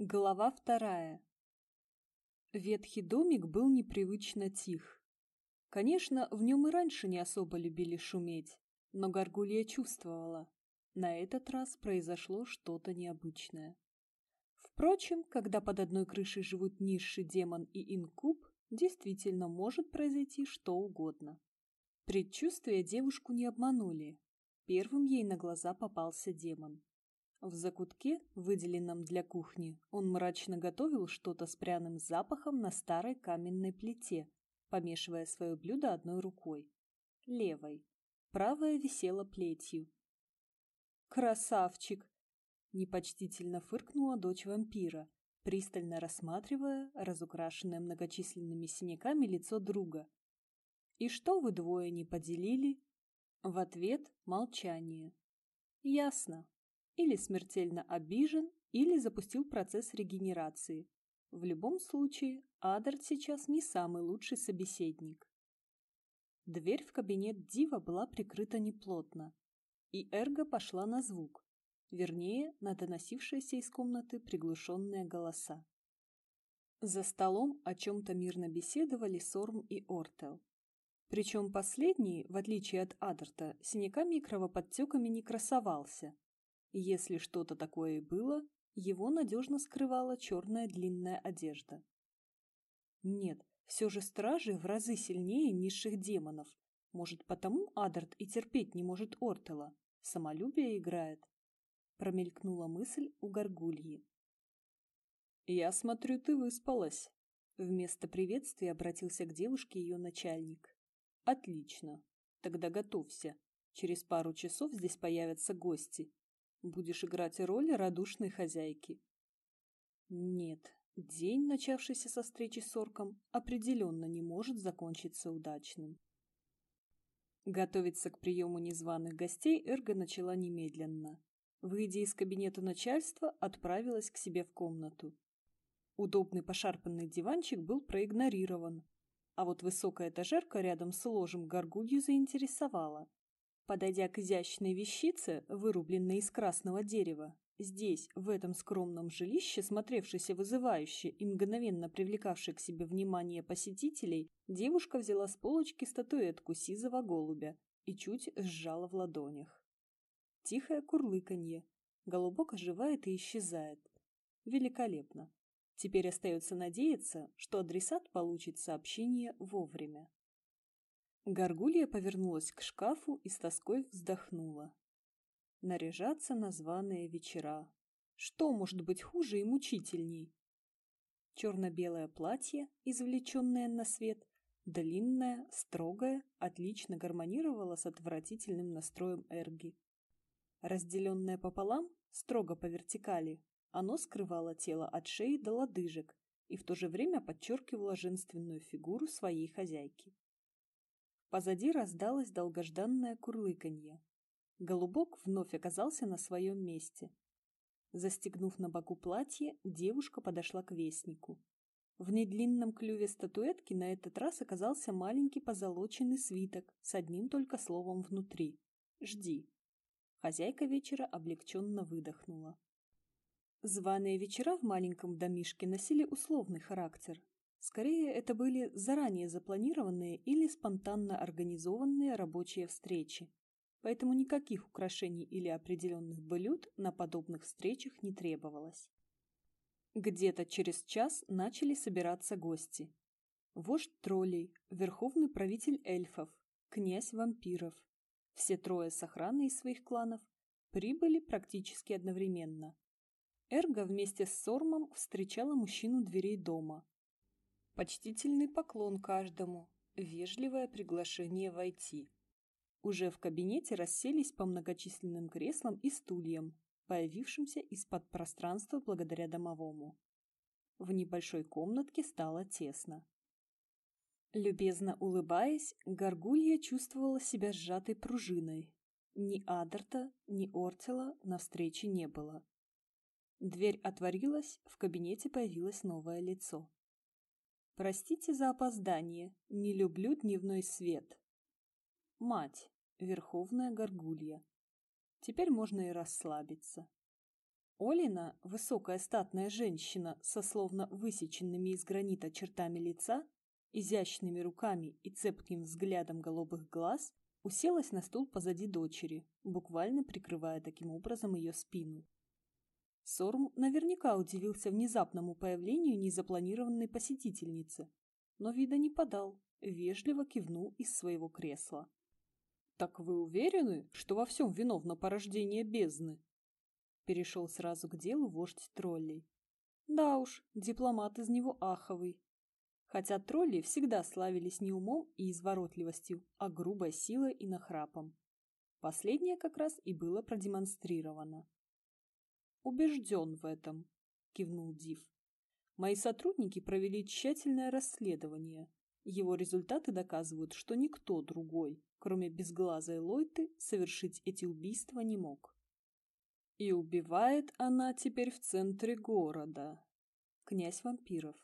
Глава вторая. Ветхий домик был непривычно тих. Конечно, в нем и раньше не особо любили шуметь, но Гаргулья чувствовала. На этот раз произошло что-то необычное. Впрочем, когда под одной крышей живут низший демон и инкуб, действительно может произойти что угодно. Предчувствия девушку не обманули. Первым ей на глаза попался демон. В закутке, выделенном для кухни, он мрачно готовил что-то с пряным запахом на старой каменной плите, помешивая свое блюдо одной рукой. Левой. Правая висела плетью. «Красавчик!» – непочтительно фыркнула дочь вампира, пристально рассматривая разукрашенное многочисленными синяками лицо друга. «И что вы двое не поделили?» В ответ – молчание. «Ясно или смертельно обижен, или запустил процесс регенерации. В любом случае, Адарт сейчас не самый лучший собеседник. Дверь в кабинет Дива была прикрыта неплотно, и Эрго пошла на звук, вернее, на доносившиеся из комнаты приглушенные голоса. За столом о чем-то мирно беседовали Сорм и Ортел. Причем последний, в отличие от Адарта, синяками и кровоподтеками не красовался, если что-то такое и было, его надежно скрывала черная длинная одежда. Нет, все же стражи в разы сильнее низших демонов. Может, потому Адарт и терпеть не может Ортела. Самолюбие играет. Промелькнула мысль у горгульи. «Я смотрю, ты выспалась». Вместо приветствия обратился к девушке ее начальник. «Отлично. Тогда готовься. Через пару часов здесь появятся гости, Будешь играть роль радушной хозяйки. Нет, день, начавшийся со встречи с орком, определенно не может закончиться удачным. Готовиться к приему незваных гостей Эрга начала немедленно. Выйдя из кабинета начальства, отправилась к себе в комнату. Удобный пошарпанный диванчик был проигнорирован, а вот высокая этажерка рядом с ложем горгулью заинтересовала. Подойдя к изящной вещице, вырубленной из красного дерева, здесь, в этом скромном жилище, смотревшейся вызывающе и мгновенно привлекавшей к себе внимание посетителей, девушка взяла с полочки статуэтку сизого голубя и чуть сжала в ладонях. Тихое курлыканье. Голубок оживает и исчезает. Великолепно. Теперь остается надеяться, что адресат получит сообщение вовремя. Горгулья повернулась к шкафу и с тоской вздохнула. Наряжаться на званые вечера. Что может быть хуже и мучительней? Черно-белое платье, извлеченное на свет, длинное, строгое, отлично гармонировало с отвратительным настроем Эрги. Разделенное пополам, строго по вертикали, оно скрывало тело от шеи до лодыжек и в то же время подчеркивало женственную фигуру своей хозяйки. Позади раздалось долгожданное курлыканье. Голубок вновь оказался на своем месте. Застегнув на боку платье, девушка подошла к вестнику. В недлинном клюве статуэтки на этот раз оказался маленький позолоченный свиток с одним только словом внутри. «Жди». Хозяйка вечера облегченно выдохнула. Званые вечера в маленьком домишке носили условный характер, Скорее, это были заранее запланированные или спонтанно организованные рабочие встречи. Поэтому никаких украшений или определенных блюд на подобных встречах не требовалось. Где-то через час начали собираться гости. Вождь троллей, верховный правитель эльфов, князь вампиров. Все трое с охраной из своих кланов прибыли практически одновременно. Эрга вместе с Сормом встречала мужчину дверей дома – Почтительный поклон каждому, вежливое приглашение войти. Уже в кабинете расселись по многочисленным креслам и стульям, появившимся из-под пространства благодаря домовому. В небольшой комнатке стало тесно. Любезно улыбаясь, Горгулья чувствовала себя сжатой пружиной. Ни Адарта, ни Ортела на встрече не было. Дверь отворилась, в кабинете появилось новое лицо. Простите за опоздание, не люблю дневной свет. Мать, верховная горгулья. Теперь можно и расслабиться. Олина, высокая статная женщина со словно высеченными из гранита чертами лица, изящными руками и цепким взглядом голубых глаз, уселась на стул позади дочери, буквально прикрывая таким образом ее спину. Сорм наверняка удивился внезапному появлению незапланированной посетительницы, но вида не подал, вежливо кивнул из своего кресла. «Так вы уверены, что во всем виновно порождение бездны?» Перешел сразу к делу вождь троллей. Да уж, дипломат из него аховый. Хотя тролли всегда славились не умом и изворотливостью, а грубой силой и нахрапом. Последнее как раз и было продемонстрировано. «Убежден в этом», — кивнул Див. «Мои сотрудники провели тщательное расследование. Его результаты доказывают, что никто другой, кроме безглазой Лойты, совершить эти убийства не мог. И убивает она теперь в центре города. Князь вампиров.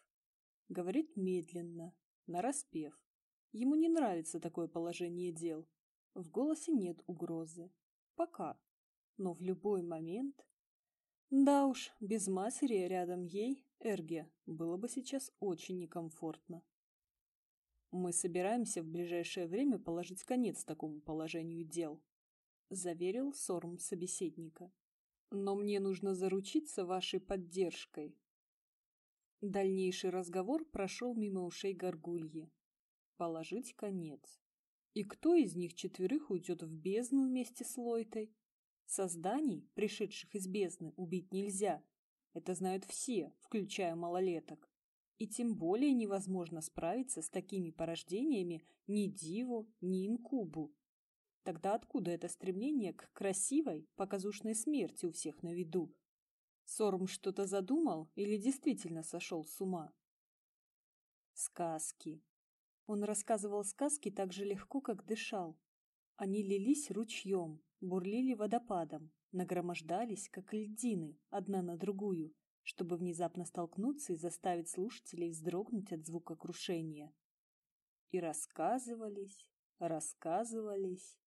Говорит медленно, нараспев. Ему не нравится такое положение дел. В голосе нет угрозы. Пока. Но в любой момент... Да уж, без матери рядом ей, Эрге, было бы сейчас очень некомфортно. Мы собираемся в ближайшее время положить конец такому положению дел, заверил Сорм собеседника но мне нужно заручиться вашей поддержкой. Дальнейший разговор прошел мимо ушей горгульи. Положить конец. И кто из них четверых уйдет в бездну вместе с Лойтой? Созданий, пришедших из бездны, убить нельзя. Это знают все, включая малолеток. И тем более невозможно справиться с такими порождениями ни Диву, ни Инкубу. Тогда откуда это стремление к красивой, показушной смерти у всех на виду? Сорм что-то задумал или действительно сошел с ума? Сказки. Он рассказывал сказки так же легко, как дышал. Они лились ручьем, бурлили водопадом, нагромождались, как льдины, одна на другую, чтобы внезапно столкнуться и заставить слушателей вздрогнуть от звука крушения. И рассказывались, рассказывались,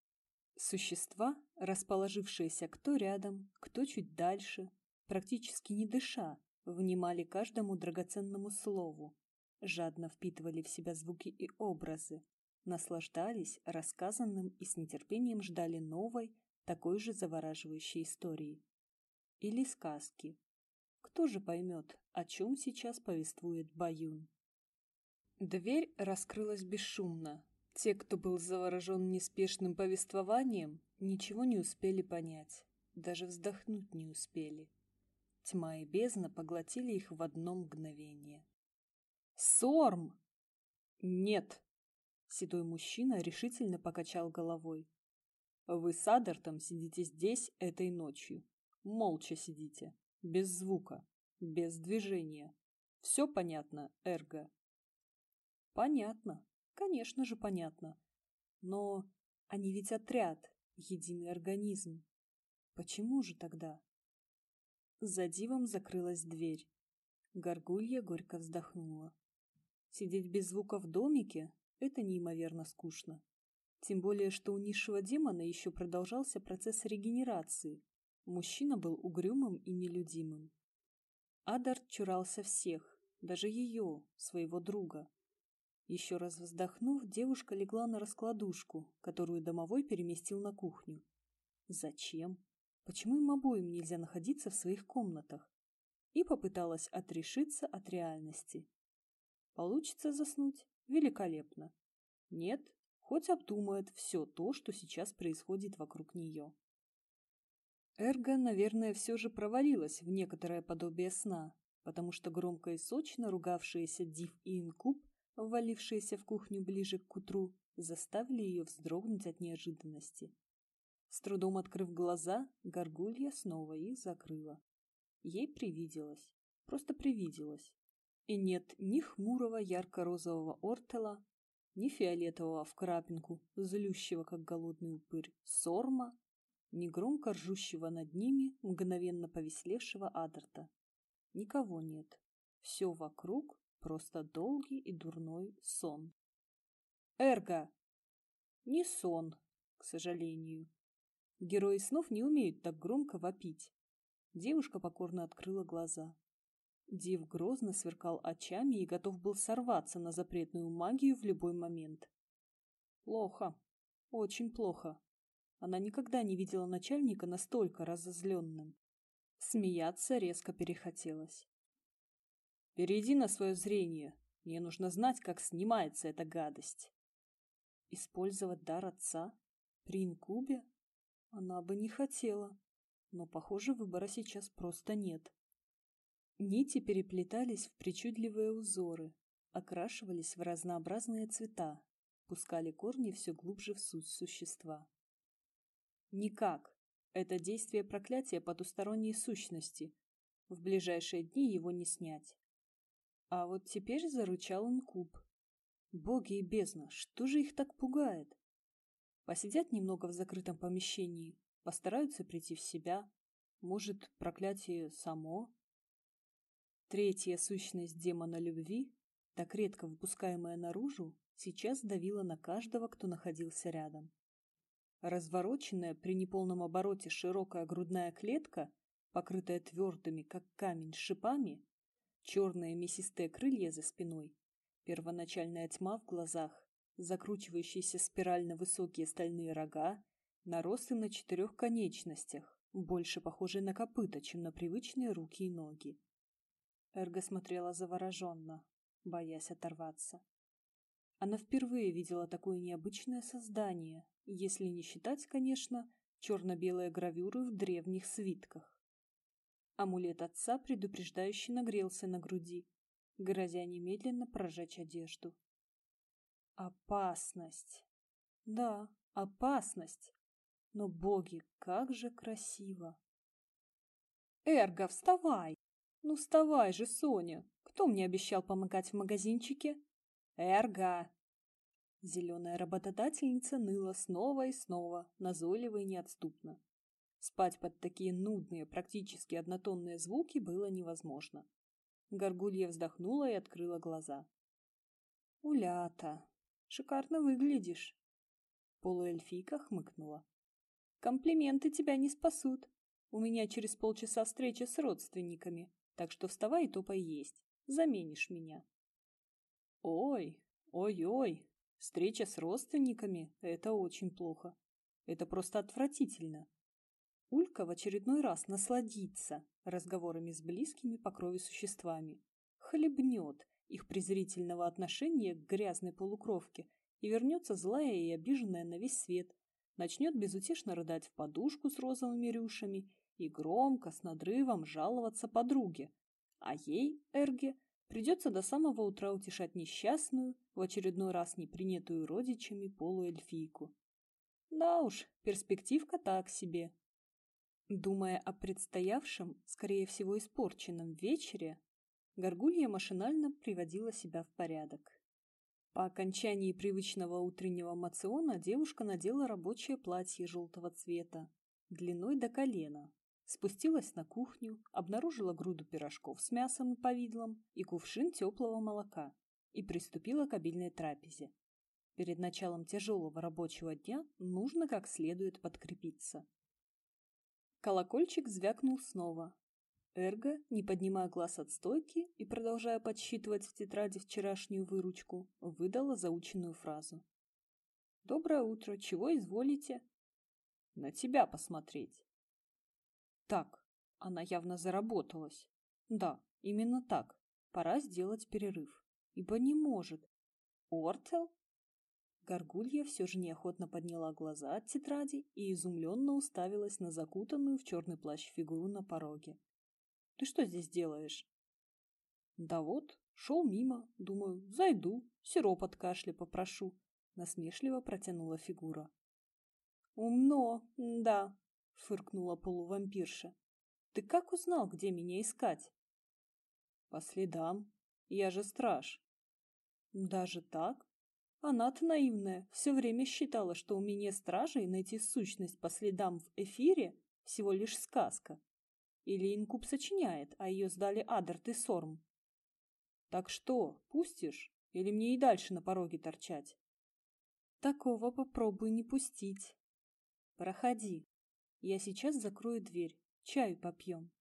Существа, расположившиеся кто рядом, кто чуть дальше, практически не дыша, внимали каждому драгоценному слову, жадно впитывали в себя звуки и образы, наслаждались рассказанным и с нетерпением ждали новой, такой же завораживающей истории. Или сказки. Кто же поймет, о чем сейчас повествует Баюн? Дверь раскрылась бесшумно, те, кто был заворожен неспешным повествованием, ничего не успели понять, даже вздохнуть не успели. Тьма и бездна поглотили их в одно мгновение. «Сорм!» «Нет!» Седой мужчина решительно покачал головой. «Вы с Адертом сидите здесь этой ночью. Молча сидите, без звука, без движения. Все понятно, Эрго?» «Понятно», Конечно же, понятно. Но они ведь отряд, единый организм. Почему же тогда? За дивом закрылась дверь. Горгулья горько вздохнула. Сидеть без звука в домике — это неимоверно скучно. Тем более, что у низшего демона еще продолжался процесс регенерации. Мужчина был угрюмым и нелюдимым. Адарт чурался всех, даже ее, своего друга. Еще раз вздохнув, девушка легла на раскладушку, которую домовой переместил на кухню. Зачем? Почему им обоим нельзя находиться в своих комнатах? И попыталась отрешиться от реальности. Получится заснуть? Великолепно. Нет, хоть обдумает все то, что сейчас происходит вокруг нее. Эрго, наверное, все же провалилась в некоторое подобие сна, потому что громко и сочно ругавшиеся Див и Инкуб ввалившиеся в кухню ближе к утру, заставили ее вздрогнуть от неожиданности. С трудом открыв глаза, горгулья снова их закрыла. Ей привиделось, просто привиделось. И нет ни хмурого ярко-розового ортела, ни фиолетового в крапинку, злющего, как голодный упырь, сорма, ни громко ржущего над ними, мгновенно повеслевшего Адерта. Никого нет. Все вокруг Просто долгий и дурной сон. Эрго! Не сон, к сожалению. Герои снов не умеют так громко вопить. Девушка покорно открыла глаза. Див грозно сверкал очами и готов был сорваться на запретную магию в любой момент. Плохо. Очень плохо. Она никогда не видела начальника настолько разозленным. Смеяться резко перехотелось. «Перейди на свое зрение. Мне нужно знать, как снимается эта гадость». Использовать дар отца? При инкубе? Она бы не хотела. Но, похоже, выбора сейчас просто нет. Нити переплетались в причудливые узоры, окрашивались в разнообразные цвета, пускали корни все глубже в суть существа. Никак. Это действие проклятия потусторонней сущности. В ближайшие дни его не снять. А вот теперь зарычал инкуб. Боги и бездна, что же их так пугает? Посидят немного в закрытом помещении, постараются прийти в себя. Может, проклятие само? Третья сущность демона любви, так редко выпускаемая наружу, сейчас давила на каждого, кто находился рядом. Развороченная при неполном обороте широкая грудная клетка, покрытая твердыми, как камень, шипами, черные мясистые крылья за спиной, первоначальная тьма в глазах, закручивающиеся спирально высокие стальные рога, наросты на четырех конечностях, больше похожие на копыта, чем на привычные руки и ноги. Эрго смотрела завороженно, боясь оторваться. Она впервые видела такое необычное создание, если не считать, конечно, черно-белые гравюры в древних свитках. Амулет отца предупреждающе нагрелся на груди, грозя немедленно прожечь одежду. Опасность. Да, опасность. Но, боги, как же красиво! Эрго, вставай! Ну вставай же, Соня! Кто мне обещал помогать в магазинчике? Эрго! Зеленая работодательница ныла снова и снова, назойливо и неотступно. Спать под такие нудные, практически однотонные звуки было невозможно. Горгулья вздохнула и открыла глаза. «Улята, шикарно выглядишь!» Полуэльфийка хмыкнула. «Комплименты тебя не спасут. У меня через полчаса встреча с родственниками, так что вставай и топай есть. Заменишь меня». «Ой, ой-ой, встреча с родственниками — это очень плохо. Это просто отвратительно. Улька в очередной раз насладится разговорами с близкими по крови существами, хлебнет их презрительного отношения к грязной полукровке и вернется злая и обиженная на весь свет, начнет безутешно рыдать в подушку с розовыми рюшами и громко, с надрывом жаловаться подруге, а ей, Эрге, придется до самого утра утешать несчастную, в очередной раз не принятую родичами полуэльфийку. Да уж, перспективка так себе. Думая о предстоявшем, скорее всего испорченном вечере, Горгулья машинально приводила себя в порядок. По окончании привычного утреннего мациона девушка надела рабочее платье желтого цвета, длиной до колена, спустилась на кухню, обнаружила груду пирожков с мясом и повидлом и кувшин теплого молока и приступила к обильной трапезе. Перед началом тяжелого рабочего дня нужно как следует подкрепиться. Колокольчик звякнул снова. Эрго, не поднимая глаз от стойки и продолжая подсчитывать в тетради вчерашнюю выручку, выдала заученную фразу. «Доброе утро. Чего изволите?» «На тебя посмотреть». Так, она явно заработалась. Да, именно так. Пора сделать перерыв. Ибо не может. Ортел? Горгулья все же неохотно подняла глаза от тетради и изумленно уставилась на закутанную в черный плащ фигуру на пороге. «Ты что здесь делаешь?» «Да вот, шел мимо, думаю, зайду, сироп от кашля попрошу», — насмешливо протянула фигура. «Умно, да», — фыркнула полувампирша. «Ты как узнал, где меня искать?» «По следам. Я же страж». «Даже так?» Она-то наивная, все время считала, что у меня стражей найти сущность по следам в эфире всего лишь сказка. Или инкуб сочиняет, а ее сдали Адерт и Сорм. Так что, пустишь? Или мне и дальше на пороге торчать? Такого попробуй не пустить. Проходи. Я сейчас закрою дверь, чаю попьем.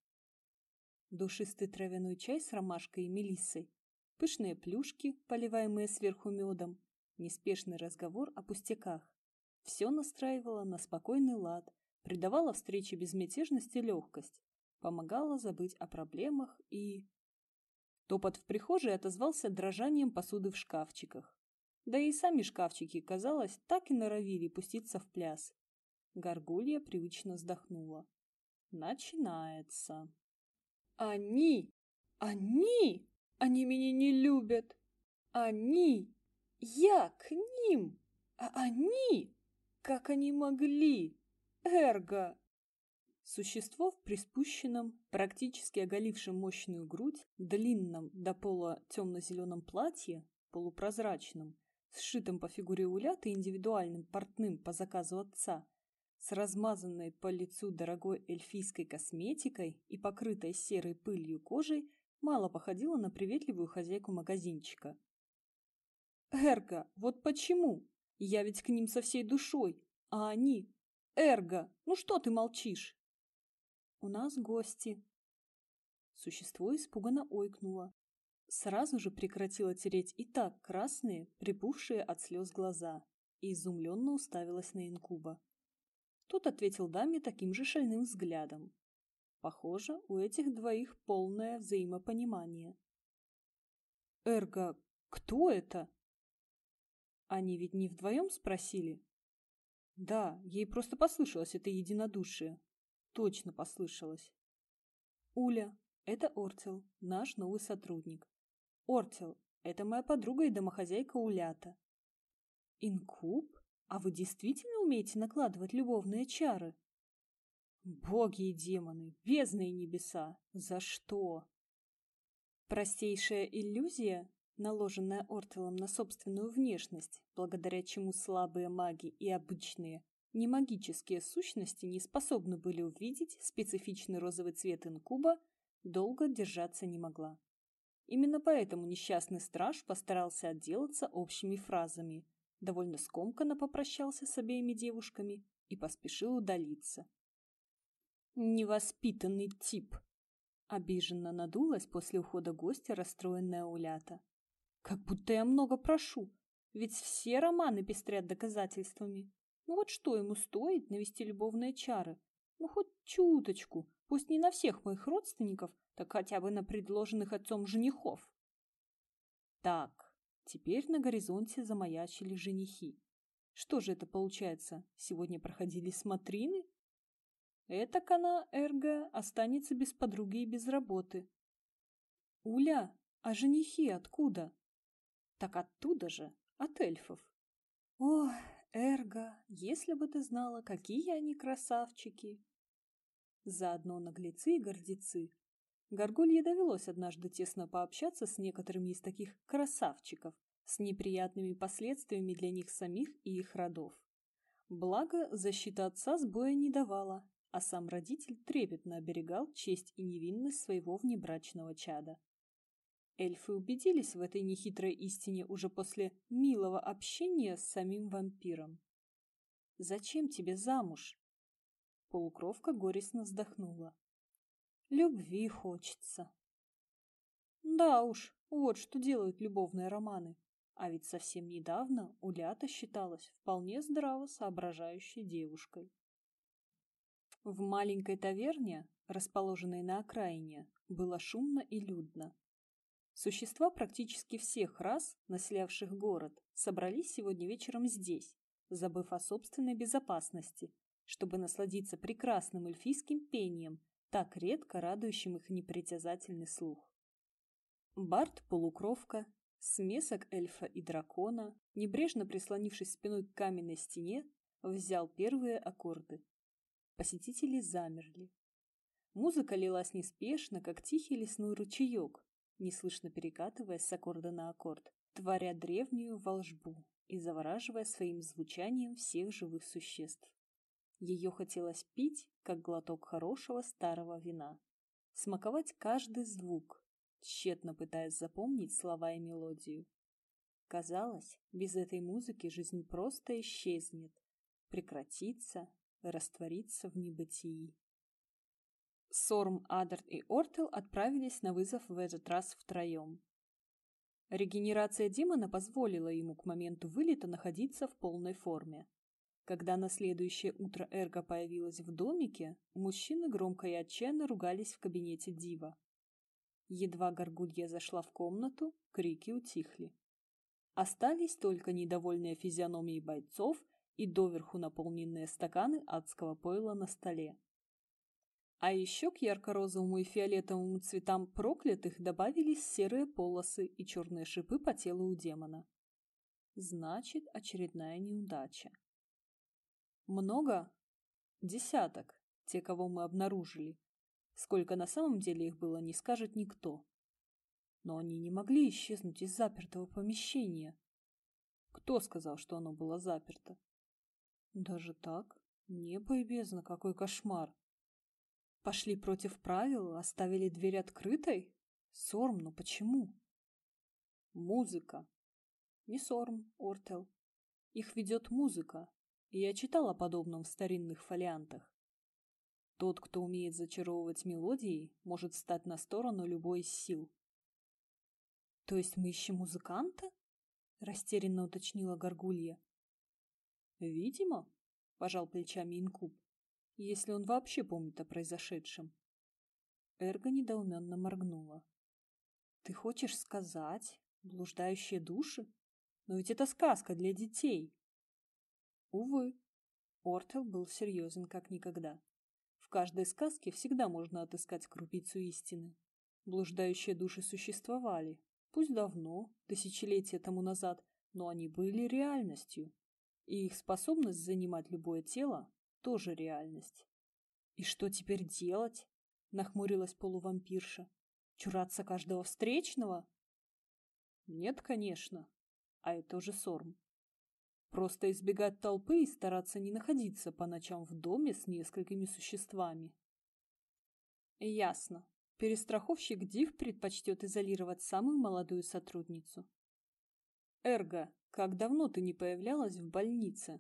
душистый травяной чай с ромашкой и мелиссой, пышные плюшки, поливаемые сверху медом, неспешный разговор о пустяках. Все настраивало на спокойный лад, придавало встрече безмятежность и легкость, помогало забыть о проблемах и... Топот в прихожей отозвался дрожанием посуды в шкафчиках. Да и сами шкафчики, казалось, так и норовили пуститься в пляс. Горгулья привычно вздохнула. Начинается. Они! Они! Они меня не любят! Они! Я к ним! А они! Как они могли? Эрго! Существо в приспущенном, практически оголившем мощную грудь, длинном до пола темно-зеленом платье, полупрозрачном, сшитом по фигуре улята индивидуальным портным по заказу отца, с размазанной по лицу дорогой эльфийской косметикой и покрытой серой пылью кожей, мало походило на приветливую хозяйку магазинчика. «Эрго, вот почему? Я ведь к ним со всей душой, а они... Эрго, ну что ты молчишь?» «У нас гости». Существо испуганно ойкнуло. Сразу же прекратило тереть и так красные, припухшие от слез глаза, и изумленно уставилась на инкуба. Тот ответил даме таким же шальным взглядом. Похоже, у этих двоих полное взаимопонимание. «Эрго, кто это?» Они ведь не вдвоем спросили? Да, ей просто послышалось это единодушие. Точно послышалось. Уля, это Ортел, наш новый сотрудник. Ортел, это моя подруга и домохозяйка Улята. Инкуб? А вы действительно умеете накладывать любовные чары? Боги и демоны, бездны и небеса, за что? Простейшая иллюзия, наложенная Ортелом на собственную внешность, благодаря чему слабые маги и обычные, немагические сущности не способны были увидеть специфичный розовый цвет инкуба, долго держаться не могла. Именно поэтому несчастный страж постарался отделаться общими фразами, довольно скомканно попрощался с обеими девушками и поспешил удалиться. «Невоспитанный тип!» Обиженно надулась после ухода гостя расстроенная Улята. «Как будто я много прошу, ведь все романы пестрят доказательствами. Ну вот что ему стоит навести любовные чары? Ну хоть чуточку, пусть не на всех моих родственников, так хотя бы на предложенных отцом женихов. Так, теперь на горизонте замаячили женихи. Что же это получается? Сегодня проходили смотрины? Этак она, Эрго, останется без подруги и без работы. Уля, а женихи откуда? Так оттуда же, от эльфов. О, Эрго, если бы ты знала, какие они красавчики! Заодно наглецы и гордецы Горгулье довелось однажды тесно пообщаться с некоторыми из таких красавчиков, с неприятными последствиями для них самих и их родов. Благо, защита отца сбоя не давала, а сам родитель трепетно оберегал честь и невинность своего внебрачного чада. Эльфы убедились в этой нехитрой истине уже после милого общения с самим вампиром. «Зачем тебе замуж?» Полукровка горестно вздохнула. Любви хочется. Да уж, вот что делают любовные романы. А ведь совсем недавно Улята считалась вполне здраво соображающей девушкой. В маленькой таверне, расположенной на окраине, было шумно и людно. Существа практически всех рас, населявших город, собрались сегодня вечером здесь, забыв о собственной безопасности, чтобы насладиться прекрасным эльфийским пением так редко радующим их непритязательный слух. Барт-полукровка, смесок эльфа и дракона, небрежно прислонившись спиной к каменной стене, взял первые аккорды. Посетители замерли. Музыка лилась неспешно, как тихий лесной ручеек, неслышно перекатываясь с аккорда на аккорд, творя древнюю волжбу и завораживая своим звучанием всех живых существ. Ее хотелось пить, как глоток хорошего старого вина. Смаковать каждый звук, тщетно пытаясь запомнить слова и мелодию. Казалось, без этой музыки жизнь просто исчезнет, прекратится, растворится в небытии. Сорм, Адарт и Ортел отправились на вызов в этот раз втроем. Регенерация демона позволила ему к моменту вылета находиться в полной форме. Когда на следующее утро Эрго появилась в домике, мужчины громко и отчаянно ругались в кабинете Дива. Едва Горгулья зашла в комнату, крики утихли. Остались только недовольные физиономии бойцов и доверху наполненные стаканы адского пойла на столе. А еще к ярко-розовому и фиолетовому цветам проклятых добавились серые полосы и черные шипы по телу у демона. Значит, очередная неудача. Много? Десяток, те, кого мы обнаружили. Сколько на самом деле их было, не скажет никто. Но они не могли исчезнуть из запертого помещения. Кто сказал, что оно было заперто? Даже так? Небо и бездна, какой кошмар! Пошли против правил, оставили дверь открытой? Сорм, но почему? Музыка. Не Сорм, Ортел. Их ведет музыка, я читал о подобном в старинных фолиантах. Тот, кто умеет зачаровывать мелодией, может встать на сторону любой из сил. То есть мы ищем музыканта? Растерянно уточнила Горгулья. Видимо, пожал плечами Инкуб если он вообще помнит о произошедшем. Эрго недоуменно моргнула. «Ты хочешь сказать, блуждающие души? Но ведь это сказка для детей!» Увы, Ортел был серьезен как никогда. В каждой сказке всегда можно отыскать крупицу истины. Блуждающие души существовали, пусть давно, тысячелетия тому назад, но они были реальностью, и их способность занимать любое тело тоже реальность. И что теперь делать? Нахмурилась полувампирша. Чураться каждого встречного? Нет, конечно. А это уже сорм. Просто избегать толпы и стараться не находиться по ночам в доме с несколькими существами. Ясно. Перестраховщик Див предпочтет изолировать самую молодую сотрудницу. Эрго, как давно ты не появлялась в больнице?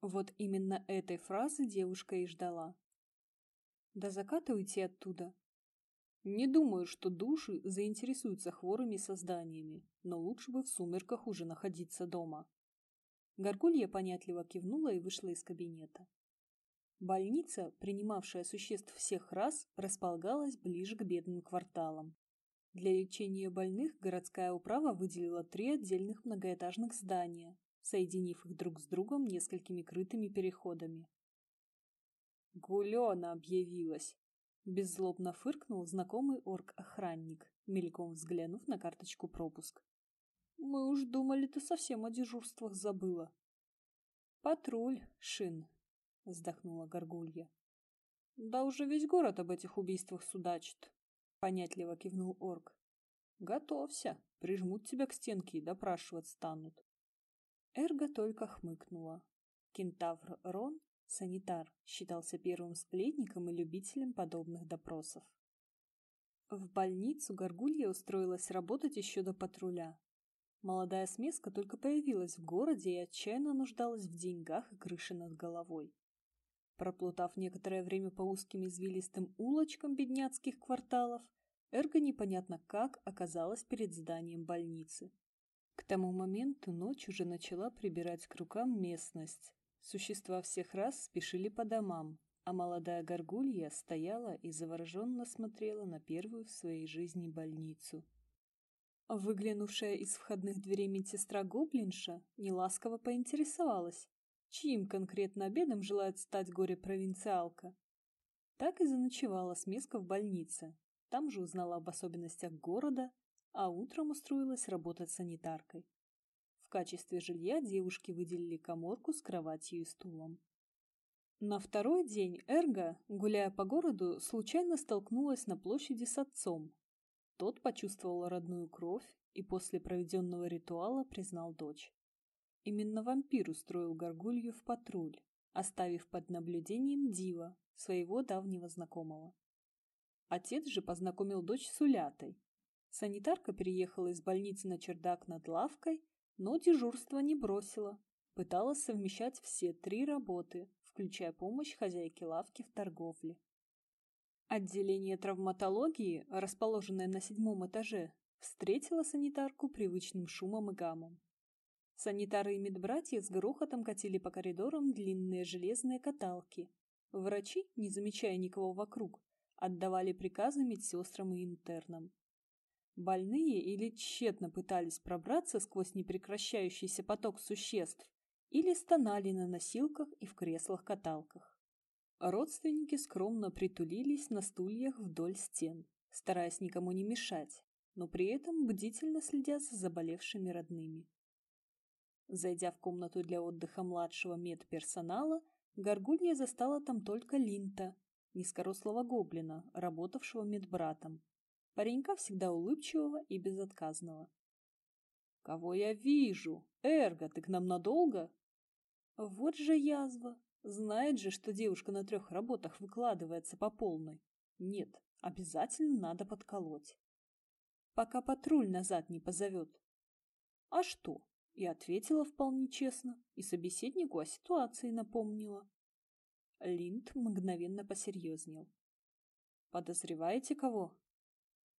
Вот именно этой фразы девушка и ждала. До заката уйти оттуда? Не думаю, что души заинтересуются хворыми созданиями, но лучше бы в сумерках уже находиться дома. Горгулья понятливо кивнула и вышла из кабинета. Больница, принимавшая существ всех рас, располагалась ближе к бедным кварталам. Для лечения больных городская управа выделила три отдельных многоэтажных здания, соединив их друг с другом несколькими крытыми переходами. «Гулена объявилась!» – беззлобно фыркнул знакомый орк-охранник, мельком взглянув на карточку пропуск. «Мы уж думали, ты совсем о дежурствах забыла». «Патруль, Шин», – вздохнула Горгулья. «Да уже весь город об этих убийствах судачит», – понятливо кивнул орк. «Готовься, прижмут тебя к стенке и допрашивать станут». Эрго только хмыкнула. Кентавр Рон, санитар, считался первым сплетником и любителем подобных допросов. В больницу Горгулья устроилась работать еще до патруля. Молодая смеска только появилась в городе и отчаянно нуждалась в деньгах и крыше над головой. Проплутав некоторое время по узким извилистым улочкам бедняцких кварталов, Эрго непонятно как оказалась перед зданием больницы. К тому моменту ночь уже начала прибирать к рукам местность. Существа всех раз спешили по домам, а молодая горгулья стояла и завороженно смотрела на первую в своей жизни больницу. Выглянувшая из входных дверей медсестра Гоблинша неласково поинтересовалась, чьим конкретно обедом желает стать горе-провинциалка. Так и заночевала смеска в больнице. Там же узнала об особенностях города, а утром устроилась работать санитаркой. В качестве жилья девушке выделили коморку с кроватью и стулом. На второй день Эрга, гуляя по городу, случайно столкнулась на площади с отцом. Тот почувствовал родную кровь и после проведенного ритуала признал дочь. Именно вампир устроил горгулью в патруль, оставив под наблюдением Дива, своего давнего знакомого. Отец же познакомил дочь с Улятой, Санитарка переехала из больницы на чердак над лавкой, но дежурство не бросила. Пыталась совмещать все три работы, включая помощь хозяйке лавки в торговле. Отделение травматологии, расположенное на седьмом этаже, встретило санитарку привычным шумом и гамом. Санитары и медбратья с грохотом катили по коридорам длинные железные каталки. Врачи, не замечая никого вокруг, отдавали приказы медсестрам и интернам. Больные или тщетно пытались пробраться сквозь непрекращающийся поток существ, или стонали на носилках и в креслах-каталках. Родственники скромно притулились на стульях вдоль стен, стараясь никому не мешать, но при этом бдительно следя за заболевшими родными. Зайдя в комнату для отдыха младшего медперсонала, Горгулья застала там только Линта, низкорослого гоблина, работавшего медбратом, паренька всегда улыбчивого и безотказного. «Кого я вижу? Эрго, ты к нам надолго?» Вот же язва! Знает же, что девушка на трех работах выкладывается по полной. Нет, обязательно надо подколоть. Пока патруль назад не позовет. А что? И ответила вполне честно, и собеседнику о ситуации напомнила. Линд мгновенно посерьезнел. «Подозреваете кого?»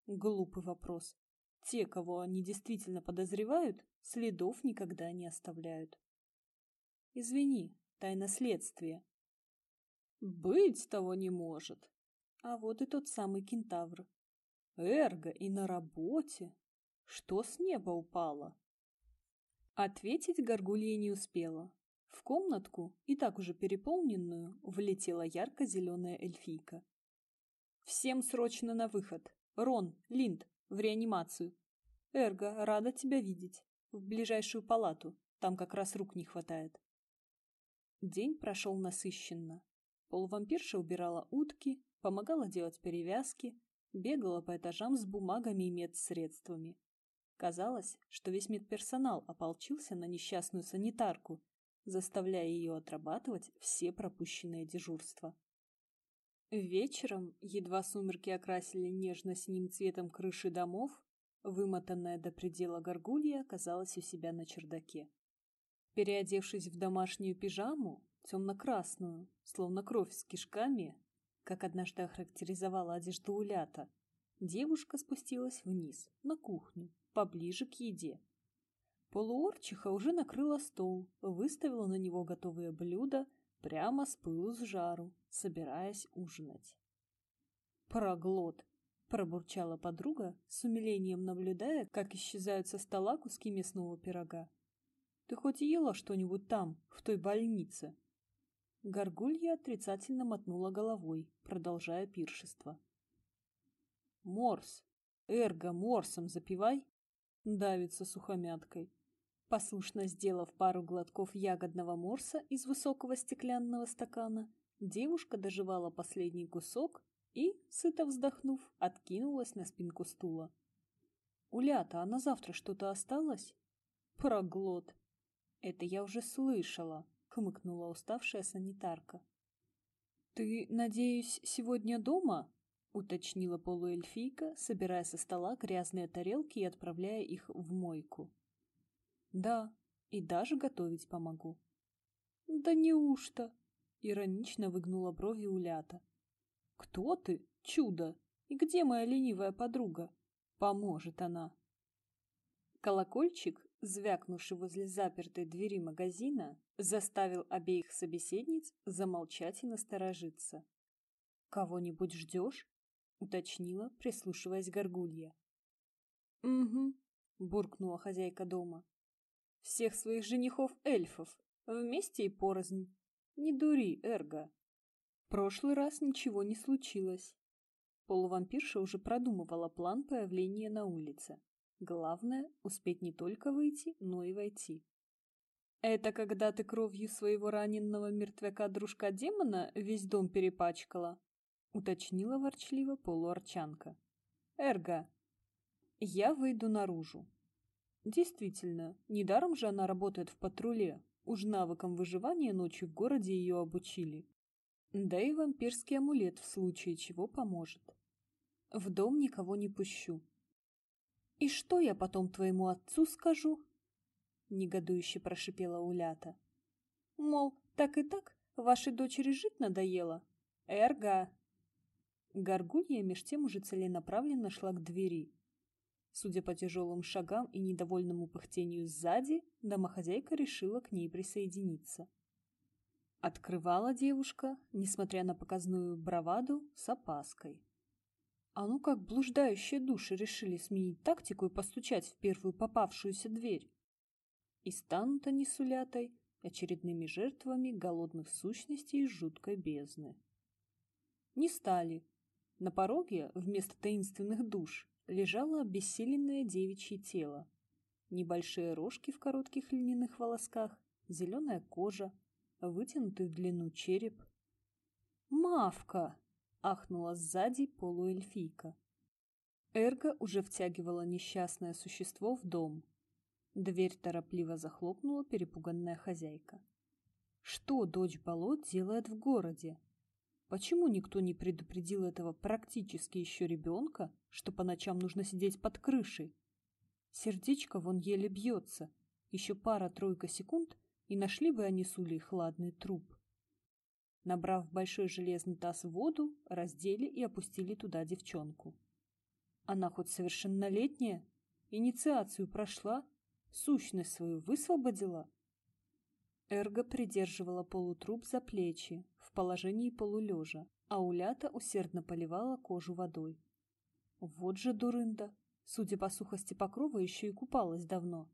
Глупый вопрос. Те, кого они действительно подозревают, следов никогда не оставляют. Извини, тайна следствия. Быть того не может. А вот и тот самый кентавр. Эрго и на работе. Что с неба упало? Ответить Горгулья не успела. В комнатку, и так уже переполненную, влетела ярко-зеленая эльфийка. «Всем срочно на выход! Рон, Линд, в реанимацию! Эрго, рада тебя видеть! В ближайшую палату, там как раз рук не хватает!» День прошел насыщенно. Полувампирша убирала утки, помогала делать перевязки, бегала по этажам с бумагами и медсредствами. Казалось, что весь медперсонал ополчился на несчастную санитарку, заставляя ее отрабатывать все пропущенные дежурства. Вечером, едва сумерки окрасили нежно-синим цветом крыши домов, вымотанная до предела горгулья оказалась у себя на чердаке. Переодевшись в домашнюю пижаму, темно-красную, словно кровь с кишками, как однажды охарактеризовала одежду Улята, девушка спустилась вниз, на кухню, поближе к еде. Полуорчиха уже накрыла стол, выставила на него готовые блюда прямо с пылу с жару, собираясь ужинать. «Проглот!» – пробурчала подруга, с умилением наблюдая, как исчезают со стола куски мясного пирога. Ты хоть ела что-нибудь там, в той больнице?» Горгулья отрицательно мотнула головой, продолжая пиршество. «Морс! Эрго морсом запивай!» Давится сухомяткой. Послушно сделав пару глотков ягодного морса из высокого стеклянного стакана, девушка доживала последний кусок и, сыто вздохнув, откинулась на спинку стула. «Улята, а на завтра что-то осталось?» «Проглот! «Это я уже слышала», — хмыкнула уставшая санитарка. «Ты, надеюсь, сегодня дома?» — уточнила полуэльфийка, собирая со стола грязные тарелки и отправляя их в мойку. «Да, и даже готовить помогу». «Да неужто?» — иронично выгнула брови улята. «Кто ты, чудо? И где моя ленивая подруга? Поможет она». Колокольчик, звякнувший возле запертой двери магазина, заставил обеих собеседниц замолчать и насторожиться. «Кого-нибудь ждешь?» — уточнила, прислушиваясь горгулья. «Угу», — буркнула хозяйка дома. «Всех своих женихов-эльфов, вместе и порознь. Не дури, Эрго». Прошлый раз ничего не случилось. Полувампирша уже продумывала план появления на улице. Главное — успеть не только выйти, но и войти. «Это когда ты кровью своего раненного мертвяка-дружка-демона весь дом перепачкала?» — уточнила ворчливо полуарчанка. «Эрго, я выйду наружу». Действительно, недаром же она работает в патруле, уж навыкам выживания ночью в городе ее обучили. Да и вампирский амулет в случае чего поможет. В дом никого не пущу, «И что я потом твоему отцу скажу?» Негодующе прошипела Улята. «Мол, так и так, вашей дочери жить надоело? Эрга!» Горгулья меж тем уже целенаправленно шла к двери. Судя по тяжелым шагам и недовольному пыхтению сзади, домохозяйка решила к ней присоединиться. Открывала девушка, несмотря на показную браваду, с опаской. А ну как блуждающие души решили сменить тактику и постучать в первую попавшуюся дверь. И станут они с улятой очередными жертвами голодных сущностей жуткой бездны. Не стали. На пороге вместо таинственных душ лежало обессиленное девичье тело. Небольшие рожки в коротких льняных волосках, зеленая кожа, вытянутый в длину череп. «Мавка!» — ахнула сзади полуэльфийка. Эрго уже втягивала несчастное существо в дом. Дверь торопливо захлопнула перепуганная хозяйка. Что дочь болот делает в городе? Почему никто не предупредил этого практически еще ребенка, что по ночам нужно сидеть под крышей? Сердечко вон еле бьется. Еще пара-тройка секунд, и нашли бы они с Улей хладный труп. Набрав большой железный таз воду, раздели и опустили туда девчонку. Она хоть совершеннолетняя, инициацию прошла, сущность свою высвободила. Эрго придерживала полутруп за плечи, в положении полулежа, а Улята усердно поливала кожу водой. Вот же дурында, судя по сухости покрова, еще и купалась давно.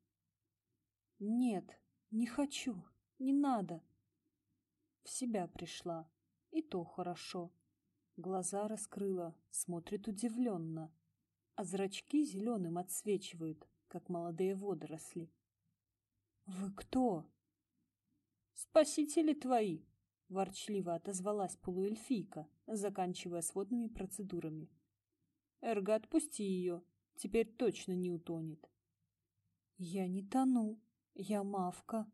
Нет, не хочу, не надо. В себя пришла, и то хорошо. Глаза раскрыла, смотрит удивленно, а зрачки зеленым отсвечивают, как молодые водоросли. «Вы кто?» «Спасители твои!» — ворчливо отозвалась полуэльфийка, заканчивая сводными процедурами. «Эрго, отпусти ее, теперь точно не утонет». «Я не тону», я мавка.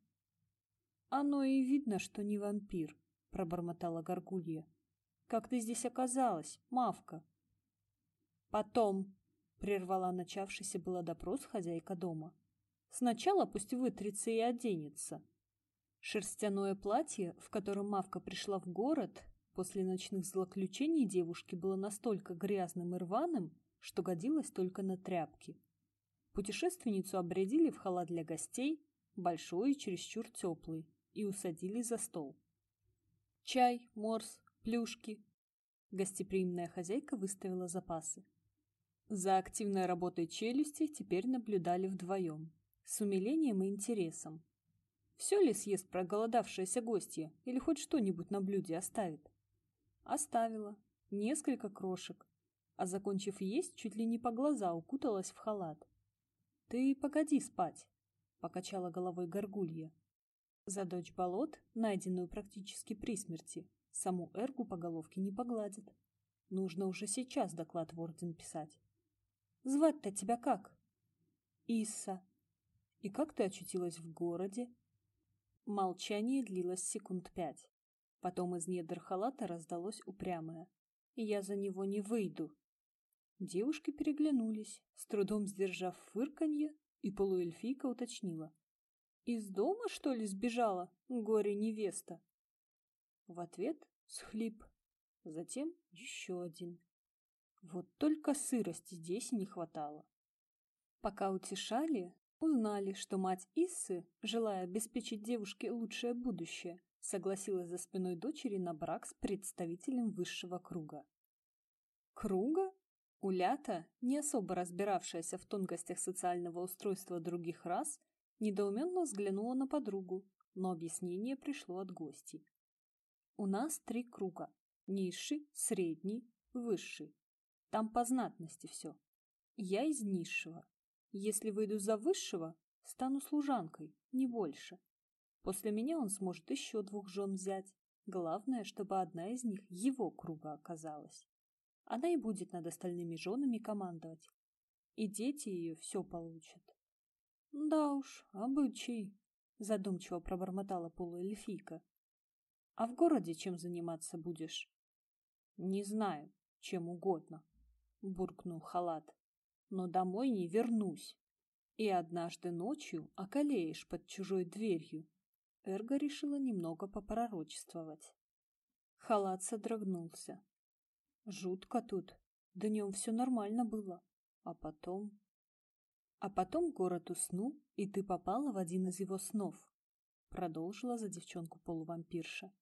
Оно и видно, что не вампир, пробормотала горгулья. Как ты здесь оказалась, мавка? Потом, прервала начавшийся было допрос хозяйка дома. Сначала пусть вытрется и оденется. Шерстяное платье, в котором Мавка пришла в город, после ночных злоключений девушки было настолько грязным и рваным, что годилось только на тряпки. Путешественницу обрядили в халат для гостей, большой и чересчур теплый, и усадили за стол. Чай, морс, плюшки. Гостеприимная хозяйка выставила запасы. За активной работой челюсти теперь наблюдали вдвоем, с умилением и интересом. Все ли съест проголодавшаяся гостья или хоть что-нибудь на блюде оставит? Оставила. Несколько крошек. А закончив есть, чуть ли не по глаза укуталась в халат. Ты погоди спать покачала головой горгулья. За дочь болот, найденную практически при смерти, саму Эргу по головке не погладит. Нужно уже сейчас доклад в орден писать. Звать-то тебя как? Исса. И как ты очутилась в городе? Молчание длилось секунд пять. Потом из недр халата раздалось упрямое. «Я за него не выйду». Девушки переглянулись, с трудом сдержав фырканье, и полуэльфийка уточнила. «Из дома, что ли, сбежала, горе-невеста?» В ответ схлип, затем еще один. Вот только сырости здесь не хватало. Пока утешали, узнали, что мать Иссы, желая обеспечить девушке лучшее будущее, согласилась за спиной дочери на брак с представителем высшего круга. Круга? Улята, не особо разбиравшаяся в тонкостях социального устройства других рас, недоуменно взглянула на подругу, но объяснение пришло от гостей. У нас три круга. Низший, средний, высший. Там по знатности все. Я из низшего. Если выйду за высшего, стану служанкой, не больше. После меня он сможет еще двух жен взять. Главное, чтобы одна из них его круга оказалась. Она и будет над остальными женами командовать. И дети ее все получат. Да уж, обычай, задумчиво пробормотала полуэльфийка. А в городе чем заниматься будешь? Не знаю, чем угодно, буркнул халат. Но домой не вернусь. И однажды ночью околеешь под чужой дверью. Эрго решила немного попророчествовать. Халат содрогнулся. Жутко тут. Днем все нормально было. А потом... А потом город уснул, и ты попала в один из его снов. Продолжила за девчонку полувампирша.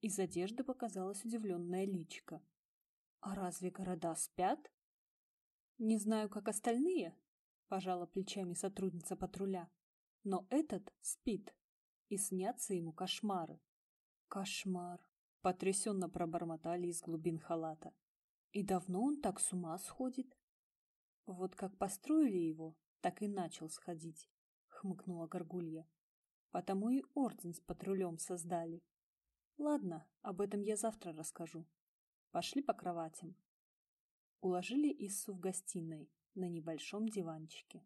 Из одежды показалась удивленная личка. А разве города спят? Не знаю, как остальные, пожала плечами сотрудница патруля. Но этот спит, и снятся ему кошмары. Кошмар, потрясенно пробормотали из глубин халата. И давно он так с ума сходит? Вот как построили его, так и начал сходить, хмыкнула горгулья. Потому и орден с патрулем создали. Ладно, об этом я завтра расскажу. Пошли по кроватям. Уложили Иссу в гостиной на небольшом диванчике.